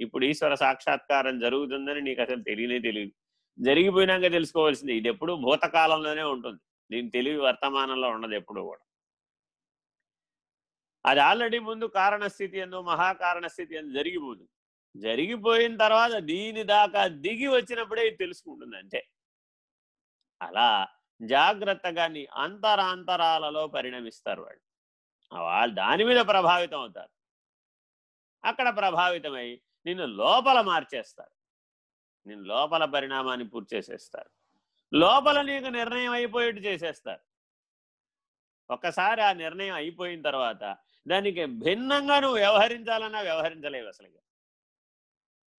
ఇప్పుడు ఈశ్వర సాక్షాత్కారం జరుగుతుందని నీకు అసలు తెలియనే తెలియదు. జరిగిపోయినాక తెలుసుకోవాల్సింది ఇది ఎప్పుడు భూతకాలంలోనే ఉంటుంది. దీని తెలివి వర్తమానంలో ఉండదు ఎప్పుడు కూడా. అది ఆల్రెడీ ముందు కారణస్థితి ఎందు మహాకారణస్థితి ఎందు జరిగిపోతుంది జరిగిపోయిన తర్వాత దీని దాకా దిగి వచ్చినప్పుడే ఇది తెలుసుకుంటుంది అంతే. అలా జాగ్రత్తగా నీ అంతరాంతరాలలో పరిణమిస్తారు వాళ్ళు. వాళ్ళు దాని మీద ప్రభావితం అవుతారు. అక్కడ ప్రభావితమై నిన్ను లోపల మార్చేస్తారు. నేను లోపల పరిణామాన్ని పూర్తి చేసేస్తారు. లోపల నీకు నిర్ణయం అయిపోయేట్టు చేసేస్తారు. ఒక్కసారి ఆ నిర్ణయం అయిపోయిన తర్వాత దానికి భిన్నంగా నువ్వు వ్యవహరించాలన్నా వ్యవహరించలేవు అసలుగా.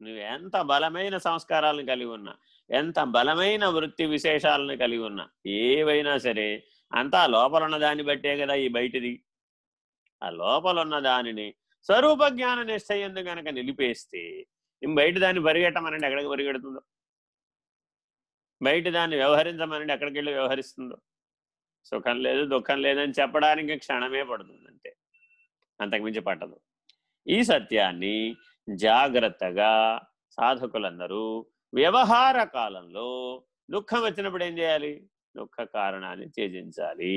నువ్వు ఎంత బలమైన సంస్కారాలను కలిగి ఉన్నా ఎంత బలమైన వృత్తి విశేషాలను కలిగి ఉన్నా ఏవైనా సరే అంతా లోపల ఉన్న దాన్ని బట్టే కదా ఈ బయటిది. ఆ లోపల ఉన్న దానిని స్వరూప జ్ఞాన నిశ్చయందు కనుక నిలిపేస్తే బయట దాన్ని పరిగెట్టమనండి ఎక్కడికి పరిగెడుతుందో? బయట దాన్ని వ్యవహరించమనండి ఎక్కడికి వెళ్ళి వ్యవహరిస్తుందో? సుఖం లేదు దుఃఖం లేదని చెప్పడానికి క్షణమే పడుతుంది అంతే అంతకుమించి పట్టదు. ఈ సత్యాన్ని జాగ్రత్తగా సాధకులందరూ వ్యవహార కాలంలో దుఃఖం వచ్చినప్పుడు ఏం చేయాలి? దుఃఖ కారణాన్ని త్యజించాలి.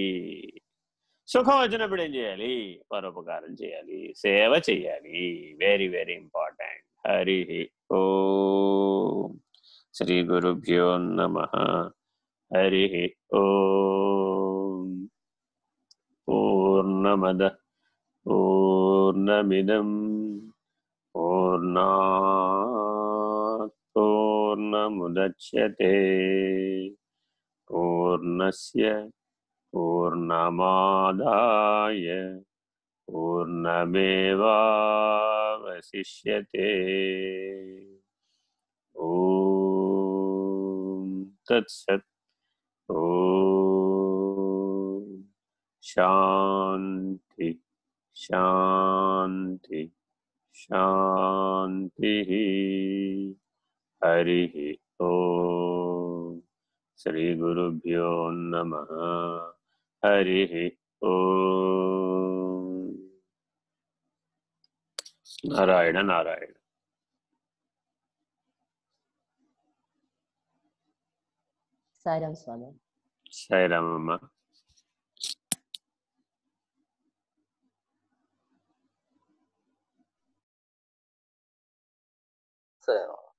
సుఖం వచ్చినప్పుడు ఏం చేయాలి? పరోపకారం చేయాలి. సేవ చేయాలి. వెరీ వెరీ ఇంపార్టెంట్ హరి ఓ. శ్రీ గురుభ్యో నమ. హరి ఓ. పూర్ణమద పూర్ణమిదం పూర్ణా పూర్ణముద్యతే పూర్ణస్య पूर्णमादाय पूर्णमेवावशिष्य ओ तत्सत्। शांति शांति शांति हरि ओ ॐ श्रीगुरुभ्यो नमः। हरिः ओ नारायण नारायण। साईराम स्वामी। साईराम अम्मा साईराम।